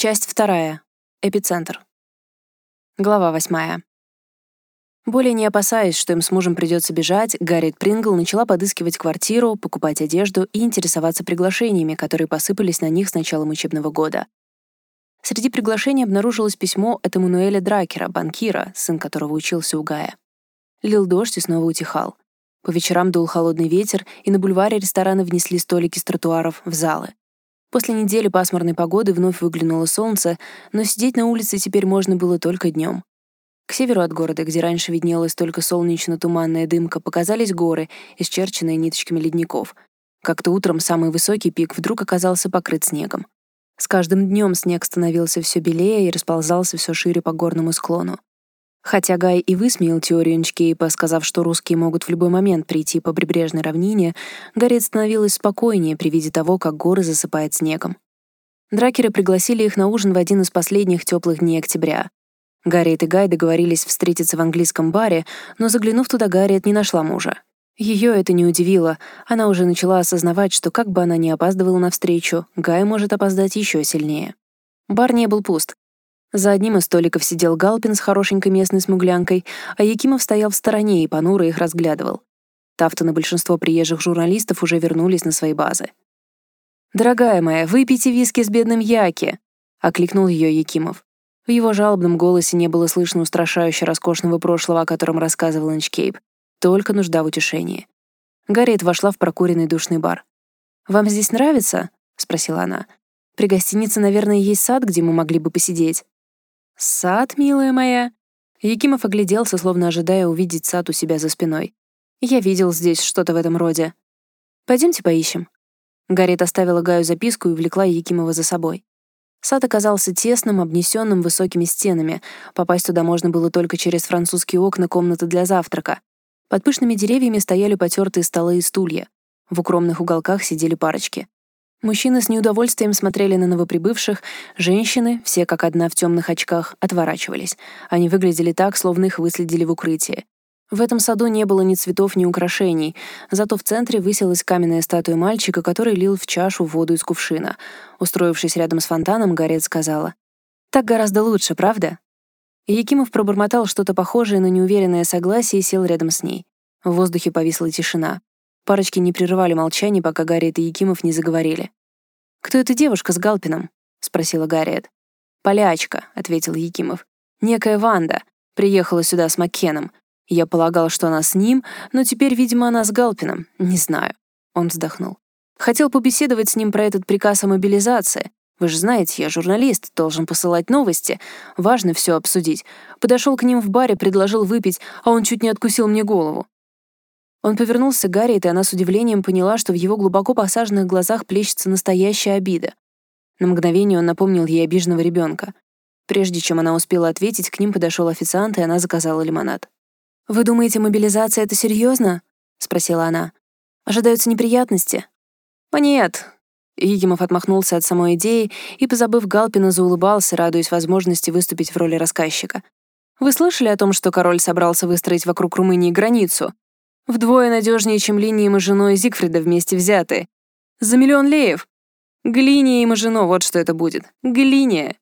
Часть вторая. Эпицентр. Глава восьмая. Более не опасаясь, что им с мужем придется бежать, Гарриет Прингл начала подыскивать квартиру, покупать одежду и интересоваться приглашениями, которые посыпались на них с началом учебного года. Среди приглашений обнаружилось письмо от Эммануэля Дракера, банкира, сын которого учился у Гая. Лил дождь и снова утихал. По вечерам дул холодный ветер, и на бульваре рестораны внесли столики с тротуаров в залы. После недели пасмурной погоды вновь выглянуло солнце, но сидеть на улице теперь можно было только днем. К северу от города, где раньше виднелась только солнечно-туманная дымка, показались горы, исчерченные ниточками ледников. Как-то утром самый высокий пик вдруг оказался покрыт снегом. С каждым днем снег становился все белее и расползался все шире по горному склону. Хотя Гай и высмеял теорию Инчкейпа, сказав, что русские могут в любой момент прийти по прибрежной равнине, Гарриет становилась спокойнее при виде того, как горы засыпает снегом. Дракеры пригласили их на ужин в один из последних теплых дней октября. Гарриет и Гай договорились встретиться в английском баре, но заглянув туда, Гарриет не нашла мужа. Ее это не удивило, она уже начала осознавать, что как бы она ни опаздывала на встречу, Гай может опоздать еще сильнее. Бар не был пуст. За одним из столиков сидел Галпин с хорошенькой местной смуглянкой, а Якимов стоял в стороне и понуро их разглядывал. Тафтон и большинство приезжих журналистов уже вернулись на свои базы. «Дорогая моя, выпейте виски с бедным Яки!» — окликнул ее Якимов. В его жалобном голосе не было слышно устрашающе роскошного прошлого, о котором рассказывал Инчкейп только нужда в утешении. Гарриет вошла в прокуренный душный бар. «Вам здесь нравится?» — спросила она. «При гостинице, наверное, есть сад, где мы могли бы посидеть». «Сад, милая моя?» Якимов огляделся, словно ожидая увидеть сад у себя за спиной. «Я видел здесь что-то в этом роде. Пойдемте поищем». Гарриет оставила Гаю записку и увлекла Якимова за собой. Сад оказался тесным, обнесенным высокими стенами. Попасть туда можно было только через французские окна комнаты для завтрака. Под пышными деревьями стояли потертые столы и стулья. В укромных уголках сидели парочки. Мужчины с неудовольствием смотрели на новоприбывших, женщины, все как одна в темных очках, отворачивались. Они выглядели так, словно их выследили в укрытии. В этом саду не было ни цветов, ни украшений, зато в центре высилась каменная статуя мальчика, который лил в чашу воду из кувшина. Устроившись рядом с фонтаном, Гарет сказала, «Так гораздо лучше, правда?» И Якимов пробормотал что-то похожее на неуверенное согласие и сел рядом с ней. В воздухе повисла тишина. Парочки не прерывали молчание, пока Гарриет и Якимов не заговорили. «Кто эта девушка с Галпином?» — спросила Гарриет. «Полячка», — ответил Якимов. «Некая Ванда. Приехала сюда с Маккеном. Я полагал, что она с ним, но теперь, видимо, она с Галпином. Не знаю». Он вздохнул. Хотел побеседовать с ним про этот приказ о мобилизации, вы же знаете, я журналист, должен посылать новости. Важно все обсудить. Подошел к ним в баре, предложил выпить, а он чуть не откусил мне голову. Он повернулся к Гарриет, и она с удивлением поняла, что в его глубоко посаженных глазах плещется настоящая обида. На мгновение он напомнил ей обиженного ребенка. Прежде чем она успела ответить, к ним подошел официант, и она заказала лимонад. «Вы думаете, мобилизация — это серьезно? спросила она. «Ожидаются неприятности?» «Нет, Егимов отмахнулся от самой идеи и, позабыв Галпина, заулыбался, радуясь возможности выступить в роли рассказчика. «Вы слышали о том, что король собрался выстроить вокруг Румынии границу? Вдвое надежнее, чем линии Мажино и Зигфрида вместе взятые. За миллион леев. Глиния и Мажино, вот что это будет. Глиния!»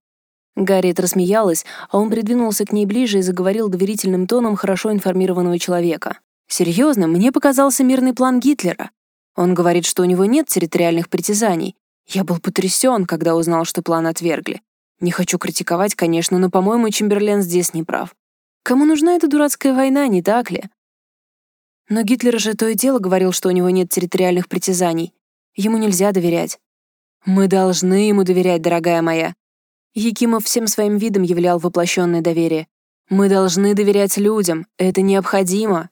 Гарриет рассмеялась, а он придвинулся к ней ближе и заговорил доверительным тоном хорошо информированного человека. «Серьезно, мне показался мирный план Гитлера. Он говорит, что у него нет территориальных притязаний. Я был потрясен, когда узнал, что план отвергли. Не хочу критиковать, конечно, но, по-моему, Чемберлен здесь не прав. Кому нужна эта дурацкая война, не так ли? Но Гитлер же то и дело говорил, что у него нет территориальных притязаний. Ему нельзя доверять. Мы должны ему доверять, дорогая моя. Якимов всем своим видом являл воплощенное доверие. Мы должны доверять людям, это необходимо.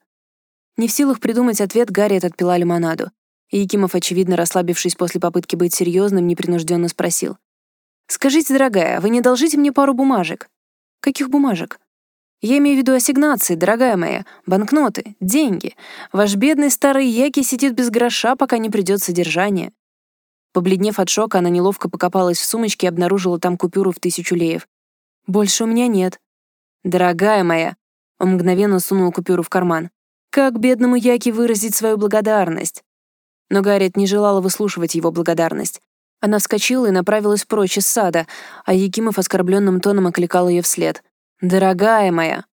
Не в силах придумать ответ, Гарриет отпила лимонаду. Якимов, очевидно расслабившись после попытки быть серьезным, непринужденно спросил. «Скажите, дорогая, вы не должите мне пару бумажек?» «Каких бумажек?» «Я имею в виду ассигнации, дорогая моя, банкноты, деньги. Ваш бедный старый Яки сидит без гроша, пока не придет содержание». Побледнев от шока, она неловко покопалась в сумочке и обнаружила там купюру в тысячу леев. «Больше у меня нет». «Дорогая моя», он мгновенно сунул купюру в карман. «Как бедному Яки выразить свою благодарность?» Но Гарриет не желала выслушивать его благодарность. Она вскочила и направилась прочь из сада, а Якимов оскорбленным тоном окликал ее вслед. «Дорогая моя!»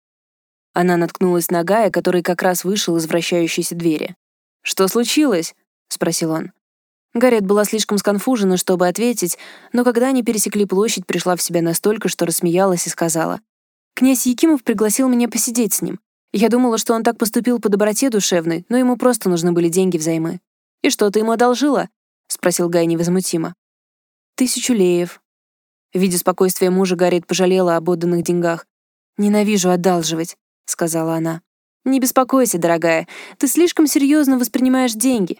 Она наткнулась на Гая, который как раз вышел из вращающейся двери. «Что случилось?» — спросил он. Гарриет была слишком сконфужена, чтобы ответить, но когда они пересекли площадь, пришла в себя настолько, что рассмеялась и сказала. «Князь Якимов пригласил меня посидеть с ним. Я думала, что он так поступил по доброте душевной, но ему просто нужны были деньги взаймы». «И что, ты ему одолжила?» — спросил Гай невозмутимо. «Тысячу леев». Видя спокойствие мужа, Гарриет пожалела об отданных деньгах. «Ненавижу одалживать», — сказала она. «Не беспокойся, дорогая, ты слишком серьезно воспринимаешь деньги».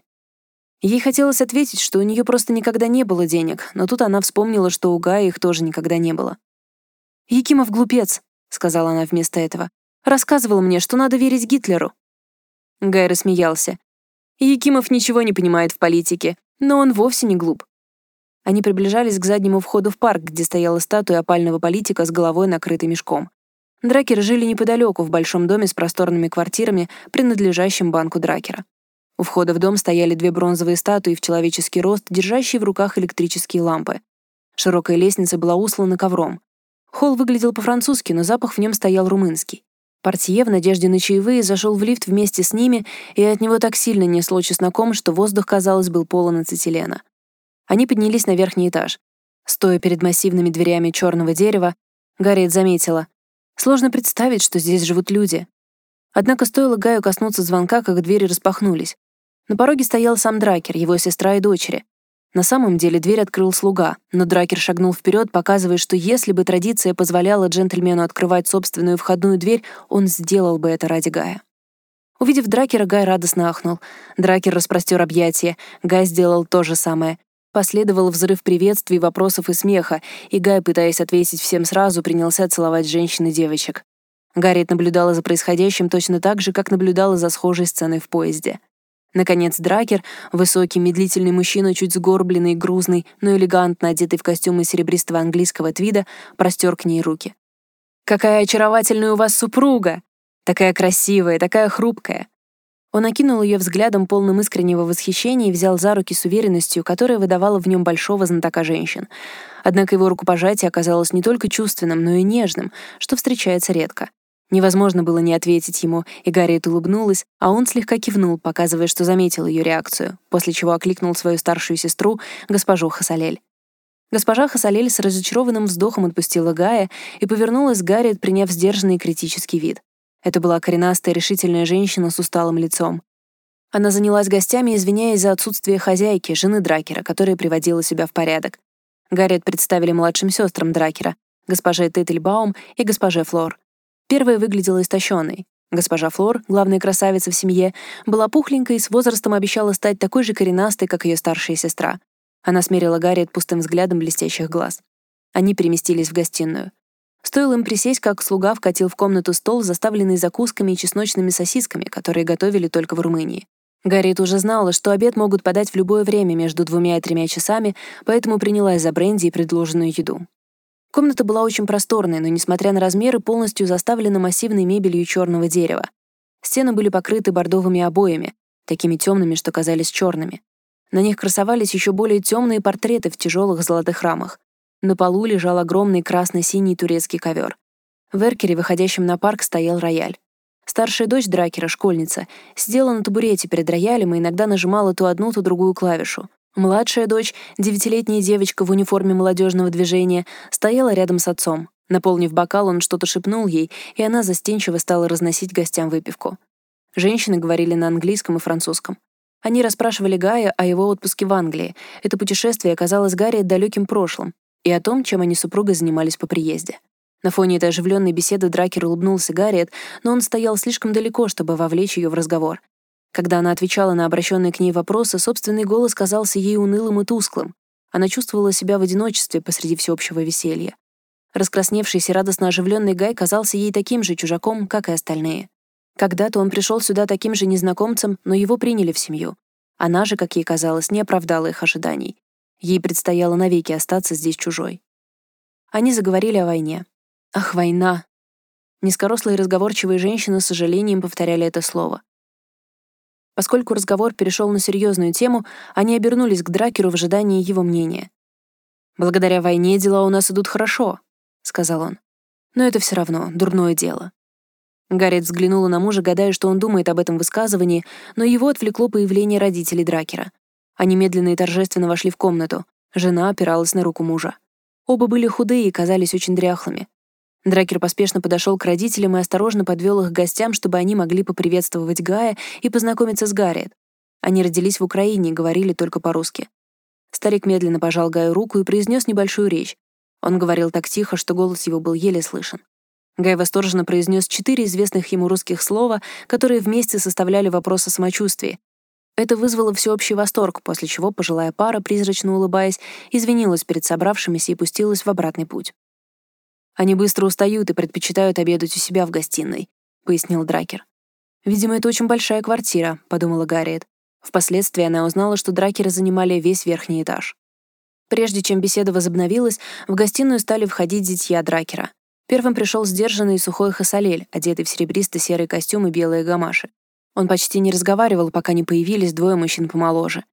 Ей хотелось ответить, что у нее просто никогда не было денег, но тут она вспомнила, что у Гая их тоже никогда не было. «Якимов глупец», — сказала она вместо этого. «Рассказывал мне, что надо верить Гитлеру». Гай рассмеялся. Якимов ничего не понимает в политике, но он вовсе не глуп. Они приближались к заднему входу в парк, где стояла статуя опального политика с головой, накрытой мешком. Дракеры жили неподалеку, в большом доме с просторными квартирами, принадлежащим банку Дракера. У входа в дом стояли две бронзовые статуи в человеческий рост, держащие в руках электрические лампы. Широкая лестница была услана ковром. Холл выглядел по-французски, но запах в нем стоял румынский. Портье в надежде на чаевые зашел в лифт вместе с ними, и от него так сильно несло чесноком, что воздух, казалось, был полон ацетилена. Они поднялись на верхний этаж. Стоя перед массивными дверями черного дерева, Гарриет заметила. Сложно представить, что здесь живут люди. Однако стоило Гаю коснуться звонка, как двери распахнулись. На пороге стоял сам Дракер, его сестра и дочери. На самом деле дверь открыл слуга, но Дракер шагнул вперед, показывая, что если бы традиция позволяла джентльмену открывать собственную входную дверь, он сделал бы это ради Гая. Увидев Дракера, Гай радостно ахнул. Дракер распростер объятия. Гай сделал то же самое. Последовал взрыв приветствий, вопросов и смеха, и Гай, пытаясь ответить всем сразу, принялся целовать женщин и девочек. Гарриет наблюдала за происходящим точно так же, как наблюдала за схожей сценой в поезде. Наконец Дракер, высокий, медлительный мужчина, чуть сгорбленный грузный, но элегантно одетый в костюм из серебристого английского твида, простер к ней руки. «Какая очаровательная у вас супруга! Такая красивая, такая хрупкая!» Он окинул ее взглядом, полным искреннего восхищения, и взял за руки с уверенностью, которая выдавала в нем большого знатока женщин. Однако его рукопожатие оказалось не только чувственным, но и нежным, что встречается редко. Невозможно было не ответить ему, и Гарриет улыбнулась, а он слегка кивнул, показывая, что заметил ее реакцию, после чего окликнул свою старшую сестру, госпожу Хасалель. Госпожа Хасалель с разочарованным вздохом отпустила Гая и повернулась к Гарриет, приняв сдержанный критический вид. Это была коренастая решительная женщина с усталым лицом. Она занялась гостями, извиняясь за отсутствие хозяйки, жены Дракера, которая приводила себя в порядок. Гарриет представили младшим сестрам Дракера, госпоже Тетельбаум и госпоже Флор. Первая выглядела истощенной. Госпожа Флор, главная красавица в семье, была пухленькой и с возрастом обещала стать такой же коренастой, как ее старшая сестра. Она смерила Гарриет пустым взглядом блестящих глаз. Они переместились в гостиную. Стоило им присесть, как слуга вкатил в комнату стол, заставленный закусками и чесночными сосисками, которые готовили только в Румынии. Гарриет уже знала, что обед могут подать в любое время между двумя и тремя часами, поэтому принялась за бренди и предложенную еду. Комната была очень просторной, но, несмотря на размеры, полностью заставлена массивной мебелью черного дерева. Стены были покрыты бордовыми обоями, такими темными, что казались черными. На них красовались еще более темные портреты в тяжелых золотых рамах. На полу лежал огромный красно-синий турецкий ковер. В эркере, выходящем на парк, стоял рояль. Старшая дочь Дракера, школьница, сидела на табурете перед роялем и иногда нажимала то одну, то другую клавишу. Младшая дочь, девятилетняя девочка в униформе молодежного движения, стояла рядом с отцом. Наполнив бокал, он что-то шепнул ей, и она застенчиво стала разносить гостям выпивку. Женщины говорили на английском и французском. Они расспрашивали Гая о его отпуске в Англии. Это путешествие оказалось Гарри далеким прошлым и о том, чем они супругой занимались по приезде. На фоне этой оживленной беседы Дракер улыбнулся Гарриет, но он стоял слишком далеко, чтобы вовлечь ее в разговор. Когда она отвечала на обращенные к ней вопросы, собственный голос казался ей унылым и тусклым. Она чувствовала себя в одиночестве посреди всеобщего веселья. Раскрасневшийся радостно оживленный Гай казался ей таким же чужаком, как и остальные. Когда-то он пришел сюда таким же незнакомцем, но его приняли в семью. Она же, как ей казалось, не оправдала их ожиданий. Ей предстояло навеки остаться здесь чужой. Они заговорили о войне. «Ах, война!» Низкорослые разговорчивые женщины с сожалением повторяли это слово. Поскольку разговор перешел на серьезную тему, они обернулись к Дракеру в ожидании его мнения. «Благодаря войне дела у нас идут хорошо», — сказал он. «Но это все равно дурное дело». Гарриет взглянула на мужа, гадая, что он думает об этом высказывании, но его отвлекло появление родителей Дракера. Они медленно и торжественно вошли в комнату. Жена опиралась на руку мужа. Оба были худые и казались очень дряхлыми. Дракер поспешно подошел к родителям и осторожно подвел их к гостям, чтобы они могли поприветствовать Гая и познакомиться с Гарриет. Они родились в Украине и говорили только по-русски. Старик медленно пожал Гаю руку и произнес небольшую речь. Он говорил так тихо, что голос его был еле слышен. Гай восторженно произнес четыре известных ему русских слова, которые вместе составляли вопрос о самочувствии. Это вызвало всеобщий восторг, после чего пожилая пара, призрачно улыбаясь, извинилась перед собравшимися и пустилась в обратный путь. «Они быстро устают и предпочитают обедать у себя в гостиной», — пояснил Дракер. «Видимо, это очень большая квартира», — подумала Гарриет. Впоследствии она узнала, что Дракеры занимали весь верхний этаж. Прежде чем беседа возобновилась, в гостиную стали входить зятья Дракера. Первым пришел сдержанный и сухой Хасалель, одетый в серебристо-серый костюм и белые гамаши. Он почти не разговаривал, пока не появились двое мужчин помоложе.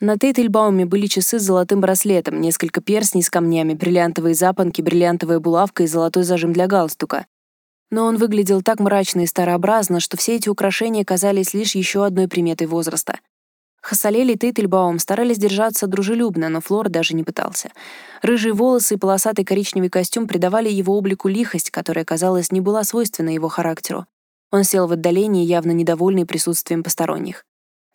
На Тейтельбауме были часы с золотым браслетом, несколько перстней с камнями, бриллиантовые запонки, бриллиантовая булавка и золотой зажим для галстука. Но он выглядел так мрачно и старообразно, что все эти украшения казались лишь еще одной приметой возраста — Хасалель и Тейтельбаум старались держаться дружелюбно, но Флор даже не пытался. Рыжие волосы и полосатый коричневый костюм придавали его облику лихость, которая, казалось, не была свойственна его характеру. Он сел в отдалении, явно недовольный присутствием посторонних.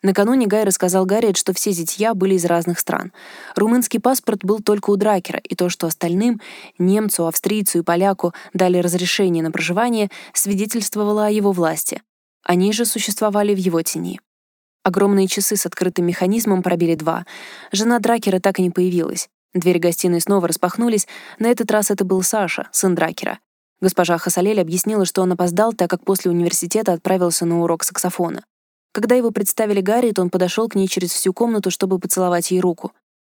Накануне Гай рассказал Гарриет, что все зятья были из разных стран. Румынский паспорт был только у Дракера, и то, что остальным — немцу, австрийцу и поляку — дали разрешение на проживание, свидетельствовало о его власти. Они же существовали в его тени. Огромные часы с открытым механизмом пробили два. Жена Дракера так и не появилась. Двери гостиной снова распахнулись. На этот раз это был Саша, сын Дракера. Госпожа Хасалель объяснила, что он опоздал, так как после университета отправился на урок саксофона. Когда его представили Гарриет, он подошел к ней через всю комнату, чтобы поцеловать ей руку.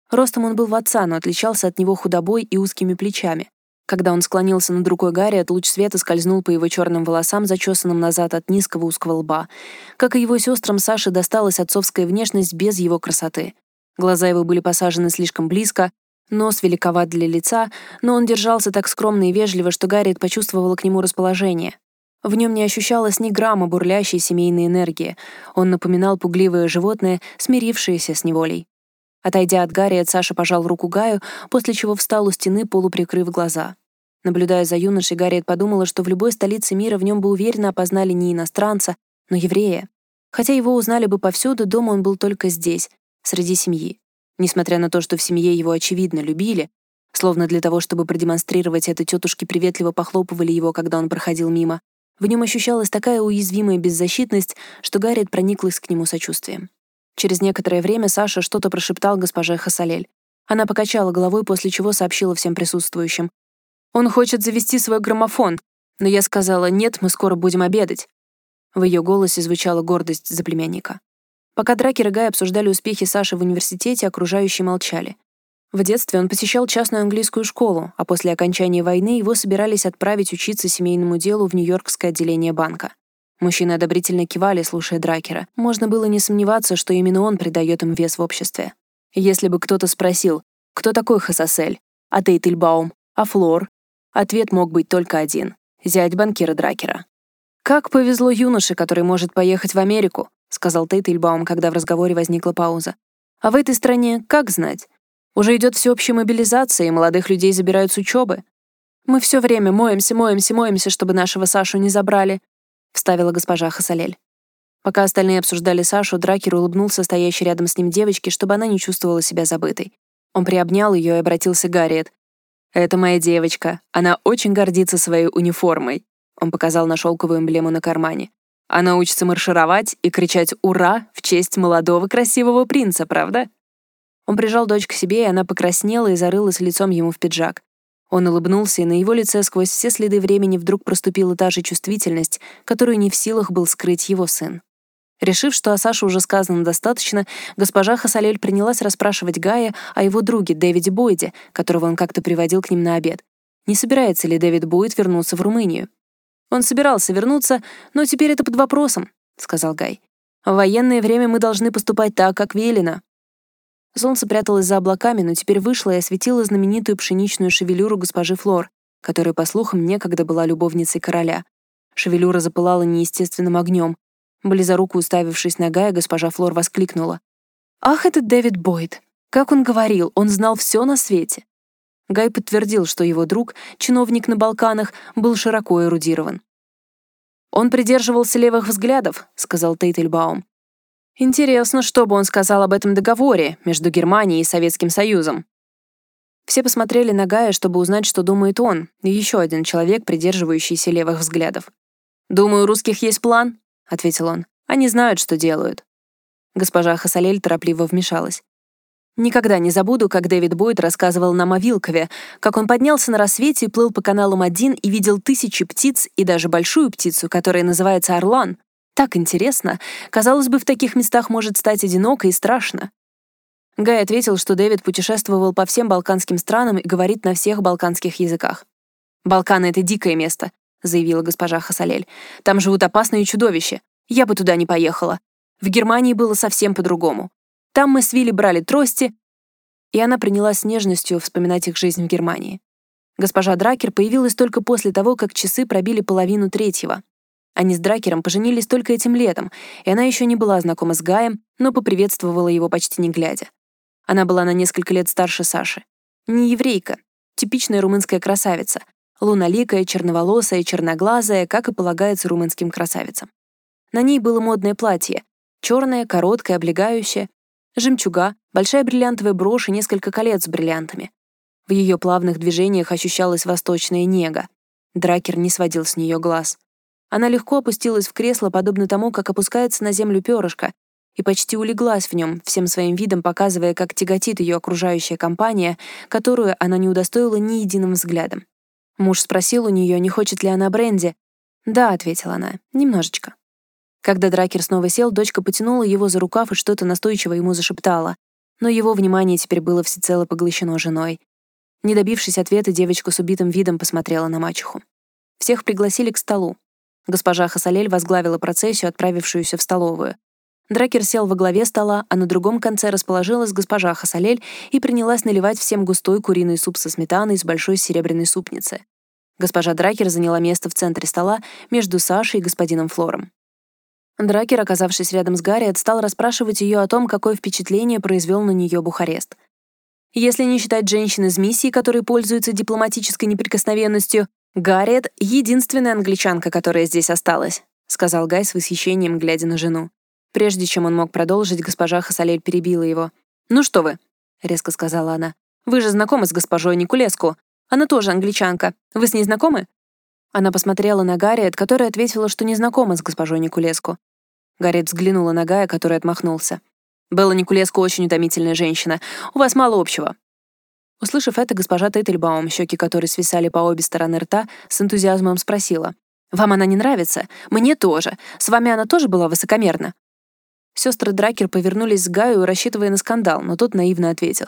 Ростом он был в отца, но отличался от него худобой и узкими плечами. Когда он склонился над рукой Гарри, луч света скользнул по его черным волосам, зачесанным назад от низкого узкого лба. Как и его сестрам, Саше досталась отцовская внешность без его красоты. Глаза его были посажены слишком близко, нос великоват для лица, но он держался так скромно и вежливо, что Гарриет почувствовала к нему расположение. В нем не ощущалось ни грамма бурлящей семейной энергии. Он напоминал пугливое животное, смирившееся с неволей. Отойдя от Гарриет, Саша пожал руку Гаю, после чего встал у стены, полуприкрыв глаза. Наблюдая за юношей, Гарриет подумала, что в любой столице мира в нем бы уверенно опознали не иностранца, но еврея. Хотя его узнали бы повсюду, дома он был только здесь, среди семьи. Несмотря на то, что в семье его очевидно любили, словно для того, чтобы продемонстрировать это, тетушки приветливо похлопывали его, когда он проходил мимо, в нем ощущалась такая уязвимая беззащитность, что Гарриет прониклась к нему сочувствием. Через некоторое время Саша что-то прошептал госпоже Хасалель. Она покачала головой, после чего сообщила всем присутствующим. «Он хочет завести свой граммофон, но я сказала, нет, мы скоро будем обедать». В ее голосе звучала гордость за племянника. Пока Дракер и Гай обсуждали успехи Саши в университете, окружающие молчали. В детстве он посещал частную английскую школу, а после окончания войны его собирались отправить учиться семейному делу в Нью-Йоркское отделение банка. Мужчины одобрительно кивали, слушая Дракера. Можно было не сомневаться, что именно он придает им вес в обществе. Если бы кто-то спросил, кто такой Хасасель, а Тейтельбаум, а Флор, ответ мог быть только один — зять банкира Дракера. «Как повезло юноше, который может поехать в Америку», — сказал Тейтельбаум, когда в разговоре возникла пауза. «А в этой стране как знать? Уже идет всеобщая мобилизация, и молодых людей забирают с учебы. Мы все время моемся, моемся, моемся, чтобы нашего Сашу не забрали. — вставила госпожа Хасалель. Пока остальные обсуждали Сашу, Дракер улыбнулся стоящей рядом с ним девочке, чтобы она не чувствовала себя забытой. Он приобнял ее и обратился к Гарриет. «Это моя девочка. Она очень гордится своей униформой». Он показал на шелковую эмблему на кармане. «Она учится маршировать и кричать «Ура!» в честь молодого красивого принца, правда?» Он прижал дочь к себе, и она покраснела и зарылась лицом ему в пиджак. Он улыбнулся, и на его лице сквозь все следы времени вдруг проступила та же чувствительность, которую не в силах был скрыть его сын. Решив, что о Саше уже сказано достаточно, госпожа Хасалель принялась расспрашивать Гая о его друге Дэвиде Бойде, которого он как-то приводил к ним на обед. Не собирается ли Дэвид Бойд вернуться в Румынию? «Он собирался вернуться, но теперь это под вопросом», — сказал Гай. «В военное время мы должны поступать так, как велено. Солнце пряталось за облаками, но теперь вышло и осветило знаменитую пшеничную шевелюру госпожи Флор, которая, по слухам, некогда была любовницей короля. Шевелюра запылала неестественным огнем. Близоруко уставившись на Гая, госпожа Флор воскликнула. «Ах, это Дэвид Бойд! Как он говорил, он знал все на свете!» Гай подтвердил, что его друг, чиновник на Балканах, был широко эрудирован. «Он придерживался левых взглядов», — сказал Тейтельбаум. «Интересно, что бы он сказал об этом договоре между Германией и Советским Союзом». Все посмотрели на Гая, чтобы узнать, что думает он, еще один человек, придерживающийся левых взглядов. «Думаю, у русских есть план», — ответил он. «Они знают, что делают». Госпожа Хасалель торопливо вмешалась. Никогда не забуду, как Дэвид Бойд рассказывал нам о Вилкове, как он поднялся на рассвете и плыл по каналам один и видел тысячи птиц и даже большую птицу, которая называется орлан. Так интересно. Казалось бы, в таких местах может стать одиноко и страшно. Гай ответил, что Дэвид путешествовал по всем балканским странам и говорит на всех балканских языках. «Балканы — это дикое место», — заявила госпожа Хасалель. «Там живут опасные чудовища. Я бы туда не поехала. В Германии было совсем по-другому. Там мы с Вилли брали трости, и она принялась с нежностью вспоминать их жизнь в Германии. Госпожа Дракер появилась только после того, как часы пробили половину третьего. Они с Дракером поженились только этим летом, и она еще не была знакома с Гаем, но поприветствовала его почти не глядя. Она была на несколько лет старше Саши. Не еврейка, типичная румынская красавица, луналикая, черноволосая, черноглазая, как и полагается румынским красавицам. На ней было модное платье, черное, короткое, облегающее, Жемчуга, большая бриллиантовая брошь и несколько колец с бриллиантами. В ее плавных движениях ощущалась восточная нега. Дракер не сводил с нее глаз. Она легко опустилась в кресло, подобно тому, как опускается на землю перышко, и почти улеглась в нем, всем своим видом показывая, как тяготит ее окружающая компания, которую она не удостоила ни единым взглядом. Муж спросил у нее, не хочет ли она бренди. «Да», — ответила она, — «немножечко». Когда Дракер снова сел, дочка потянула его за рукав и что-то настойчиво ему зашептала. Но его внимание теперь было всецело поглощено женой. Не добившись ответа, девочка с убитым видом посмотрела на мачеху. Всех пригласили к столу. Госпожа Хасалель возглавила процессию, отправившуюся в столовую. Дракер сел во главе стола, а на другом конце расположилась госпожа Хасалель и принялась наливать всем густой куриный суп со сметаной из большой серебряной супницы. Госпожа Дракер заняла место в центре стола между Сашей и господином Флором. Дракер, оказавшись рядом с Гарриет, стал расспрашивать ее о том, какое впечатление произвел на нее Бухарест. Если не считать женщин из миссии, которые пользуются дипломатической неприкосновенностью, Гарриет — единственная англичанка, которая здесь осталась, — сказал Гай с восхищением, глядя на жену. Прежде чем он мог продолжить, госпожа Хасалель перебила его. «Ну что вы», — резко сказала она, — «вы же знакомы с госпожой Никулеску. Она тоже англичанка. Вы с ней знакомы?» Она посмотрела на Гарриет, которая ответила, что не знакома с госпожой Никулеску. Гарриет взглянула на Гая, который отмахнулся. «Белла Никулеску очень утомительная женщина. У вас мало общего». Услышав это, госпожа Тейтельбаум, щеки которой свисали по обе стороны рта, с энтузиазмом спросила. «Вам она не нравится? Мне тоже. С вами она тоже была высокомерна?» Сестры Дракер повернулись к Гаю, рассчитывая на скандал, но тот наивно ответил.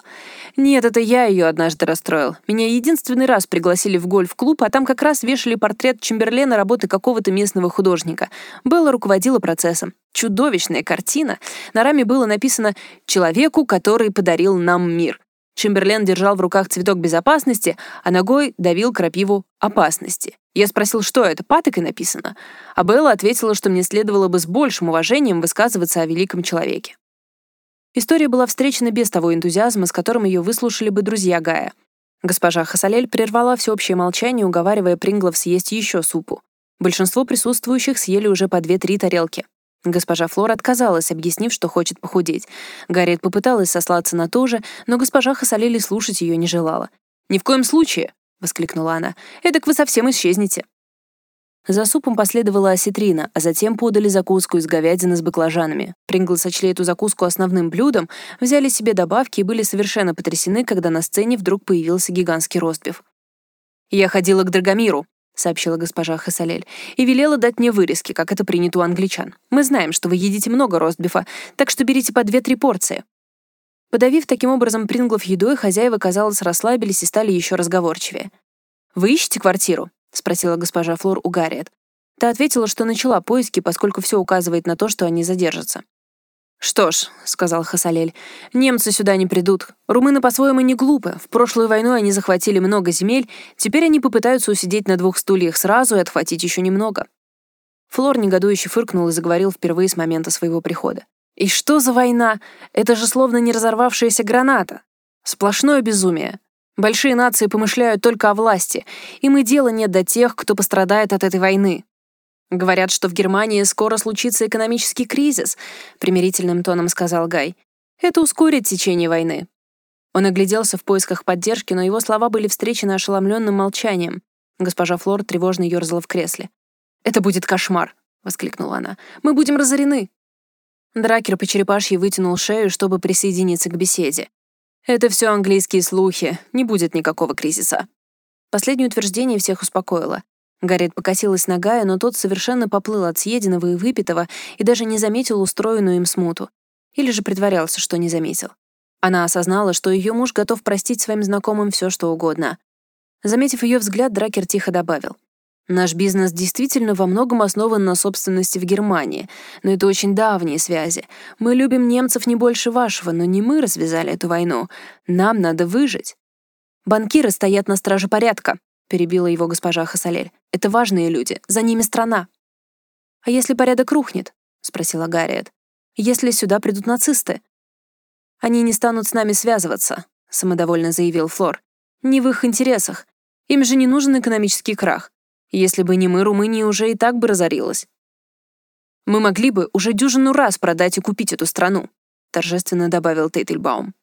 «Нет, это я ее однажды расстроил. Меня единственный раз пригласили в гольф-клуб, а там как раз вешали портрет Чемберлена работы какого-то местного художника. Белла руководила процессом. Чудовищная картина. На раме было написано «Человеку, который подарил нам мир». Чемберлен держал в руках цветок безопасности, а ногой давил крапиву опасности. Я спросил, что это, патокой написано? А Белла ответила, что мне следовало бы с большим уважением высказываться о великом человеке. История была встречена без того энтузиазма, с которым ее выслушали бы друзья Гая. Госпожа Хасалель прервала всеобщее молчание, уговаривая Принглов съесть еще супу. Большинство присутствующих съели уже по две-три тарелки. Госпожа Флор отказалась, объяснив, что хочет похудеть. Гарриет попыталась сослаться на то же, но госпожа Хасалели слушать ее не желала. «Ни в коем случае!» — воскликнула она. «Эдак вы совсем исчезнете!» За супом последовала осетрина, а затем подали закуску из говядины с баклажанами. Принглы сочли эту закуску основным блюдом, взяли себе добавки и были совершенно потрясены, когда на сцене вдруг появился гигантский ростбиф. «Я ходила к Драгомиру», — сообщила госпожа Хасалель, «и велела дать мне вырезки, как это принято у англичан. Мы знаем, что вы едите много ростбифа, так что берите по две-три порции». Подавив таким образом Принглов едой, хозяева, казалось, расслабились и стали еще разговорчивее. «Вы ищете квартиру?» — спросила госпожа Флор у Гарриет. Та ответила, что начала поиски, поскольку все указывает на то, что они задержатся. «Что ж», — сказал Хасалель, — «немцы сюда не придут. Румыны по-своему не глупы. В прошлую войну они захватили много земель, теперь они попытаются усидеть на двух стульях сразу и отхватить еще немного». Флор негодующе фыркнул и заговорил впервые с момента своего прихода. «И что за война? Это же словно не разорвавшаяся граната. Сплошное безумие. Большие нации помышляют только о власти, и дела нет до тех, кто пострадает от этой войны. Говорят, что в Германии скоро случится экономический кризис, примирительным тоном сказал Гай. Это ускорит течение войны. Он огляделся в поисках поддержки, но его слова были встречены ошеломленным молчанием. Госпожа Флор тревожно ерзала в кресле. «Это будет кошмар!» — воскликнула она. «Мы будем разорены!» Дракер по черепашьи вытянул шею, чтобы присоединиться к беседе. «Это все английские слухи, не будет никакого кризиса». Последнее утверждение всех успокоило. Гарриет покосилась на Гая, но тот совершенно поплыл от съеденного и выпитого и даже не заметил устроенную им смуту. Или же притворялся, что не заметил. Она осознала, что ее муж готов простить своим знакомым все, что угодно. Заметив ее взгляд, Дракер тихо добавил. «Наш бизнес действительно во многом основан на собственности в Германии, но это очень давние связи. Мы любим немцев не больше вашего, но не мы развязали эту войну. Нам надо выжить. Банкиры стоят на страже порядка, перебила его госпожа Хасалель. «Это важные люди, за ними страна». «А если порядок рухнет?» — спросила Гарриет. «Если сюда придут нацисты?» «Они не станут с нами связываться», — самодовольно заявил Флор. «Не в их интересах. Им же не нужен экономический крах. Если бы не мы, Румыния уже и так бы разорилась». «Мы могли бы уже дюжину раз продать и купить эту страну», — торжественно добавил Тейтельбаум.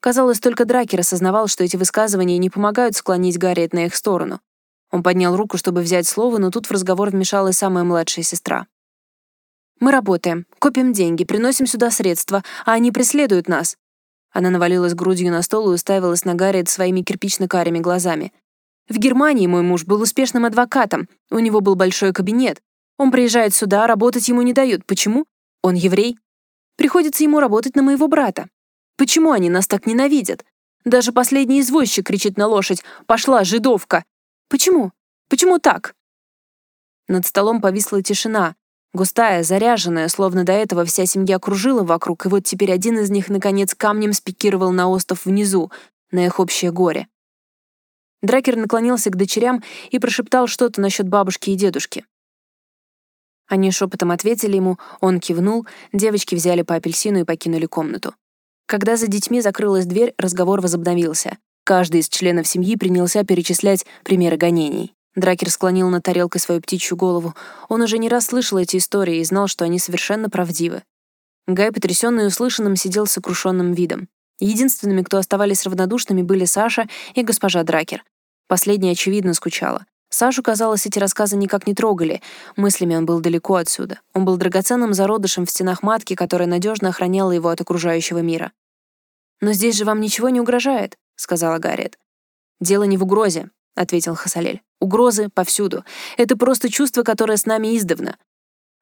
Казалось, только Дракер осознавал, что эти высказывания не помогают склонить Гарриет на их сторону. Он поднял руку, чтобы взять слово, но тут в разговор вмешалась самая младшая сестра. «Мы работаем, копим деньги, приносим сюда средства, а они преследуют нас». Она навалилась грудью на стол и уставилась на Гарриет своими кирпично-карими глазами. «В Германии мой муж был успешным адвокатом, у него был большой кабинет. Он приезжает сюда, работать ему не дают. Почему? Он еврей. Приходится ему работать на моего брата. Почему они нас так ненавидят? Даже последний извозчик кричит на лошадь «Пошла, жидовка!» Почему? Почему так? Над столом повисла тишина, густая, заряженная, словно до этого вся семья кружила вокруг, и вот теперь один из них, наконец, камнем спикировал на остров внизу, на их общее горе. Дракер наклонился к дочерям и прошептал что-то насчет бабушки и дедушки. Они шепотом ответили ему, он кивнул, девочки взяли по апельсину и покинули комнату. Когда за детьми закрылась дверь, разговор возобновился. Каждый из членов семьи принялся перечислять примеры гонений. Дракер склонил на тарелкой свою птичью голову. Он уже не раз слышал эти истории и знал, что они совершенно правдивы. Гай, потрясенный услышанным, сидел с сокрушенным видом. Единственными, кто оставались равнодушными, были Саша и госпожа Дракер. Последняя, очевидно, скучала. Сашу, казалось, эти рассказы никак не трогали. Мыслями он был далеко отсюда. Он был драгоценным зародышем в стенах матки, которая надежно охраняла его от окружающего мира. «Но здесь же вам ничего не угрожает», — сказала Гарриет. «Дело не в угрозе», — ответил Хасалель. «Угрозы повсюду. Это просто чувство, которое с нами издавна.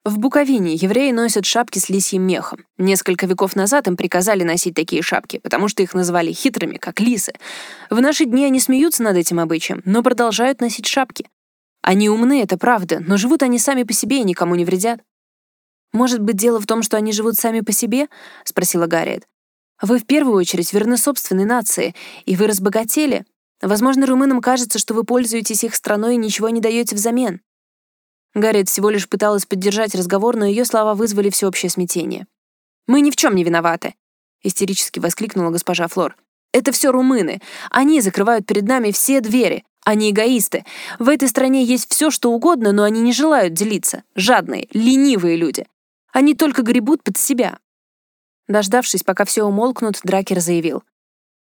В Буковине евреи носят шапки с лисьим мехом. Несколько веков назад им приказали носить такие шапки, потому что их называли хитрыми, как лисы. В наши дни они смеются над этим обычаем, но продолжают носить шапки. Они умны, это правда, но живут они сами по себе и никому не вредят. «Может быть, дело в том, что они живут сами по себе?» — спросила Гарриет. «Вы в первую очередь верны собственной нации, и вы разбогатели. Возможно, румынам кажется, что вы пользуетесь их страной и ничего не даете взамен. Гарриет всего лишь пыталась поддержать разговор, но ее слова вызвали всеобщее смятение. «Мы ни в чем не виноваты!» — истерически воскликнула госпожа Флор. «Это все румыны. Они закрывают перед нами все двери. Они эгоисты. В этой стране есть все, что угодно, но они не желают делиться. Жадные, ленивые люди. Они только гребут под себя». Дождавшись, пока все умолкнут, Дракер заявил.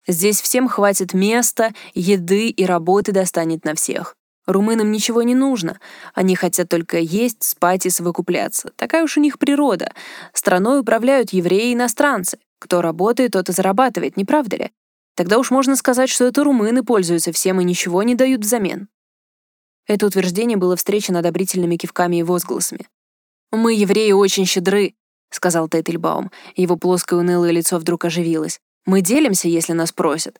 «Здесь всем хватит места, еды и работы достанет на всех. Румынам ничего не нужно. Они хотят только есть, спать и совокупляться. Такая уж у них природа. Страной управляют евреи и иностранцы. Кто работает, тот и зарабатывает, не правда ли? Тогда уж можно сказать, что это румыны пользуются всем и ничего не дают взамен. Это утверждение было встречено одобрительными кивками и возгласами. «Мы, евреи, очень щедры», — сказал Тейтельбаум. Его плоское унылое лицо вдруг оживилось. «Мы делимся, если нас просят.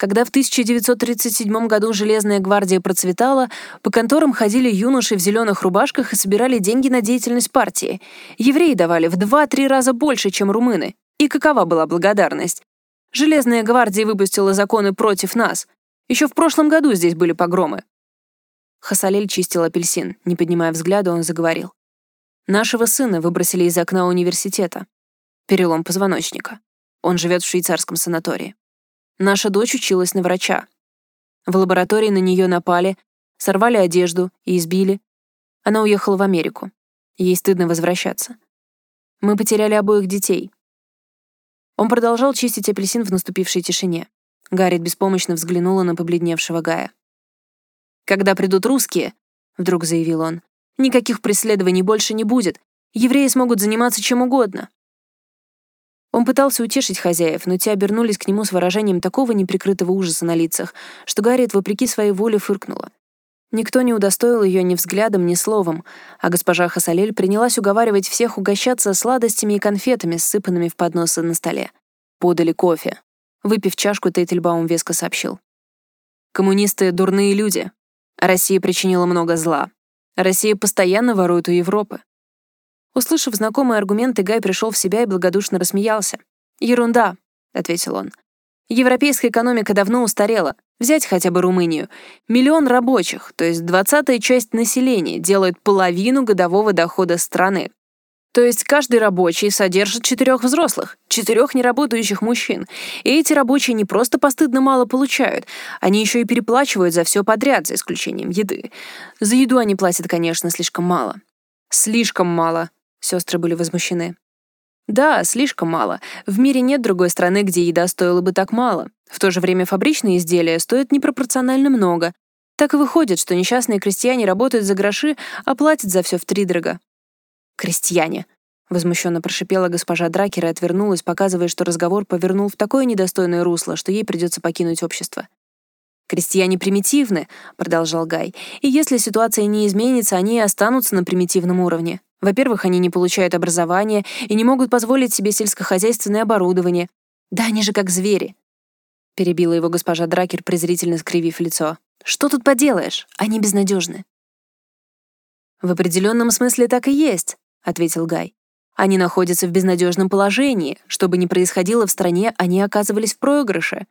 Когда в 1937 году Железная гвардия процветала, по конторам ходили юноши в зеленых рубашках и собирали деньги на деятельность партии. Евреи давали в 2-3 раза больше, чем румыны. И какова была благодарность? Железная гвардия выпустила законы против нас. Еще в прошлом году здесь были погромы. Хасалель чистил апельсин. Не поднимая взгляда, он заговорил. Нашего сына выбросили из окна университета. Перелом позвоночника. Он живет в швейцарском санатории. Наша дочь училась на врача. В лаборатории на нее напали, сорвали одежду и избили. Она уехала в Америку. Ей стыдно возвращаться. Мы потеряли обоих детей. Он продолжал чистить апельсин в наступившей тишине. Гаррит беспомощно взглянула на побледневшего Гая. «Когда придут русские», — вдруг заявил он, — «никаких преследований больше не будет. Евреи смогут заниматься чем угодно. Он пытался утешить хозяев, но те обернулись к нему с выражением такого неприкрытого ужаса на лицах, что Гарриет, вопреки своей воле, фыркнула. Никто не удостоил ее ни взглядом, ни словом, а госпожа Хасалель принялась уговаривать всех угощаться сладостями и конфетами, сыпанными в подносы на столе. Подали кофе. Выпив чашку, Тейтельбаум веско сообщил. «Коммунисты — дурные люди. Россия причинила много зла. Россия постоянно ворует у Европы. Услышав знакомые аргументы, Гай пришел в себя и благодушно рассмеялся. «Ерунда», — ответил он. «Европейская экономика давно устарела. Взять хотя бы Румынию. Миллион рабочих, то есть двадцатая часть населения, делает половину годового дохода страны. То есть каждый рабочий содержит четырех взрослых, четырех неработающих мужчин. И эти рабочие не просто постыдно мало получают, они еще и переплачивают за все подряд, за исключением еды. За еду они платят, конечно, слишком мало. Слишком мало, Сестры были возмущены. Да, слишком мало. В мире нет другой страны, где еда стоила бы так мало. В то же время фабричные изделия стоят непропорционально много. Так и выходит, что несчастные крестьяне работают за гроши, а платят за все втридорога. «Крестьяне!» — возмущенно прошипела госпожа Дракер и отвернулась, показывая, что разговор повернул в такое недостойное русло, что ей придется покинуть общество. «Крестьяне примитивны», — продолжал Гай, «и если ситуация не изменится, они и останутся на примитивном уровне. Во-первых, они не получают образования и не могут позволить себе сельскохозяйственное оборудование. Да они же как звери. Перебила его госпожа Дракер, презрительно скривив лицо. Что тут поделаешь? Они безнадежны. В определенном смысле так и есть, ответил Гай. Они находятся в безнадежном положении. Что бы ни происходило в стране, они оказывались в проигрыше.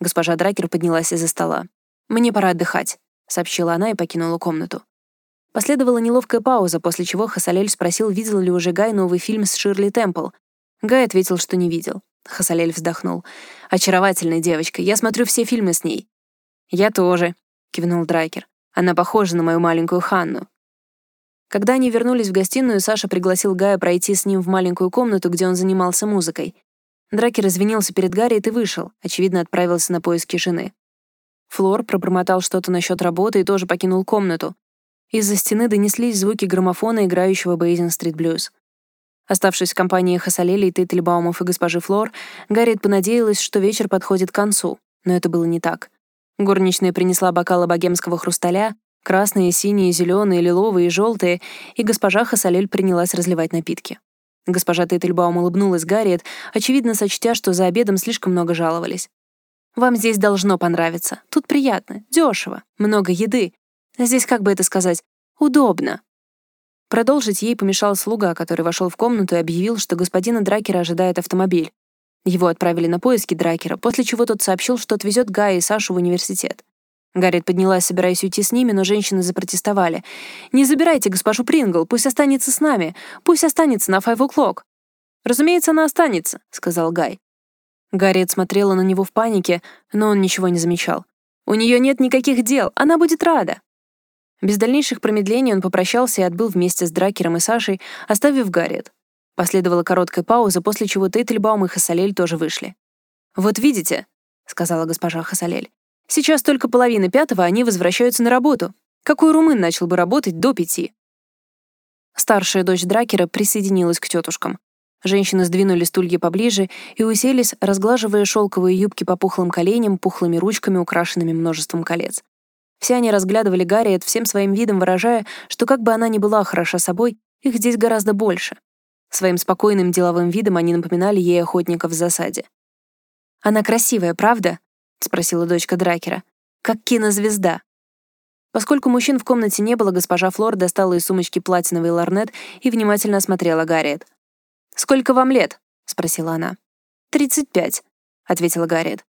Госпожа Дракер поднялась из-за стола. «Мне пора отдыхать», — сообщила она и покинула комнату. Последовала неловкая пауза, после чего Хасалель спросил, видел ли уже Гай новый фильм с Ширли Темпл. Гай ответил, что не видел. Хасалель вздохнул. «Очаровательная девочка, я смотрю все фильмы с ней». «Я тоже», — кивнул Драйкер. «Она похожа на мою маленькую Ханну». Когда они вернулись в гостиную, Саша пригласил Гая пройти с ним в маленькую комнату, где он занимался музыкой. Дракер извинился перед Гарриет и вышел, очевидно, отправился на поиски жены. Флор пробормотал что-то насчет работы и тоже покинул комнату. Из-за стены донеслись звуки граммофона, играющего Бейзен-стрит блюз. Оставшись в компании Хасалели, Тейтельбаумов и госпожи Флор, Гарриет понадеялась, что вечер подходит к концу, но это было не так. Горничная принесла бокалы богемского хрусталя, красные, синие, зеленые, лиловые и желтые, и госпожа Хасалель принялась разливать напитки. Госпожа Тейтельбаум улыбнулась Гарриет, очевидно сочтя, что за обедом слишком много жаловались. «Вам здесь должно понравиться. Тут приятно, дешево, много еды, Здесь, как бы это сказать, удобно. Продолжить ей помешал слуга, который вошел в комнату и объявил, что господина Дракера ожидает автомобиль. Его отправили на поиски Дракера, после чего тот сообщил, что отвезет Гая и Сашу в университет. Гарриет поднялась, собираясь уйти с ними, но женщины запротестовали. «Не забирайте госпожу Прингл, пусть останется с нами, пусть останется на Five O'Clock». «Разумеется, она останется», — сказал Гай. Гарриет смотрела на него в панике, но он ничего не замечал. «У нее нет никаких дел, она будет рада». Без дальнейших промедлений он попрощался и отбыл вместе с Дракером и Сашей, оставив Гарриет. Последовала короткая пауза, после чего Тейтельбаум и Хасалель тоже вышли. «Вот видите», — сказала госпожа Хасалель, «сейчас только половина пятого, они возвращаются на работу. Какой румын начал бы работать до пяти?» Старшая дочь Дракера присоединилась к тетушкам. Женщины сдвинули стулья поближе и уселись, разглаживая шелковые юбки по пухлым коленям, пухлыми ручками, украшенными множеством колец. Все они разглядывали Гарриет всем своим видом, выражая, что как бы она ни была хороша собой, их здесь гораздо больше. Своим спокойным деловым видом они напоминали ей охотников в засаде. «Она красивая, правда?» — спросила дочка Дракера. «Как кинозвезда». Поскольку мужчин в комнате не было, госпожа Флор достала из сумочки платиновый ларнет и внимательно осмотрела Гарриет. «Сколько вам лет?» — спросила она. «Тридцать пять», — ответила Гарриет.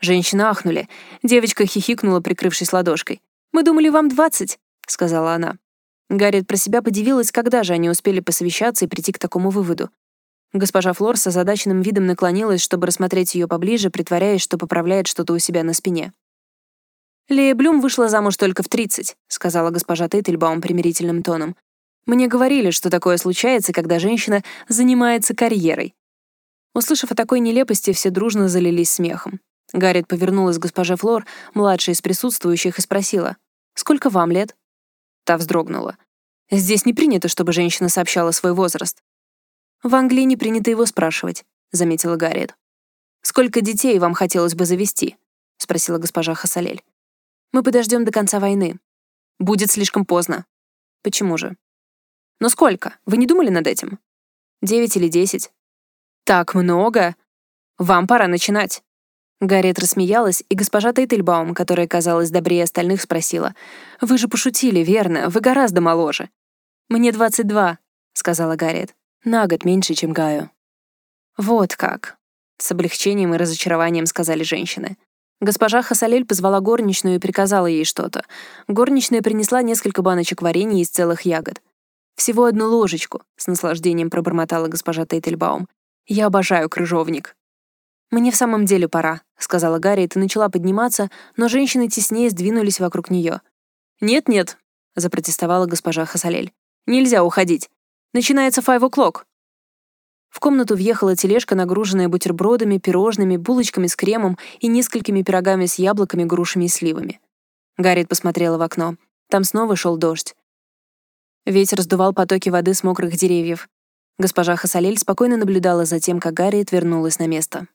Женщины ахнули. Девочка хихикнула, прикрывшись ладошкой. «Мы думали, вам двадцать», — сказала она. Гарриет про себя подивилась, когда же они успели посовещаться и прийти к такому выводу. Госпожа Флор с озадаченным видом наклонилась, чтобы рассмотреть ее поближе, притворяясь, что поправляет что-то у себя на спине. «Лея Блюм вышла замуж только в 30», — сказала госпожа Тейтельбаум примирительным тоном. «Мне говорили, что такое случается, когда женщина занимается карьерой». Услышав о такой нелепости, все дружно залились смехом. Гарриет повернулась к госпоже Флор, младшей из присутствующих, и спросила, «Сколько вам лет?» Та вздрогнула. «Здесь не принято, чтобы женщина сообщала свой возраст». «В Англии не принято его спрашивать», — заметила Гарриет. «Сколько детей вам хотелось бы завести?» — спросила госпожа Хасалель. Мы подождем до конца войны. Будет слишком поздно. Почему же? Но сколько? Вы не думали над этим? Девять или десять? Так много. Вам пора начинать. Гарриет рассмеялась, и госпожа Тейтельбаум, которая казалась добрее остальных, спросила. «Вы же пошутили, верно? Вы гораздо моложе». «Мне двадцать два», — сказала Гарриет. «На год меньше, чем Гаю». «Вот как», — с облегчением и разочарованием сказали женщины. Госпожа Хасалель позвала горничную и приказала ей что-то. Горничная принесла несколько баночек варенья из целых ягод. «Всего одну ложечку», — с наслаждением пробормотала госпожа Тейтельбаум. «Я обожаю крыжовник». «Мне в самом деле пора», — сказала Гарри, и начала подниматься, но женщины теснее сдвинулись вокруг нее. «Нет-нет», — запротестовала госпожа Хасалель. «Нельзя уходить. Начинается five o'clock». В комнату въехала тележка, нагруженная бутербродами, пирожными, булочками с кремом и несколькими пирогами с яблоками, грушами и сливами. Гарриет посмотрела в окно. Там снова шел дождь. Ветер сдувал потоки воды с мокрых деревьев. Госпожа Хасалель спокойно наблюдала за тем, как Гарриет вернулась на место.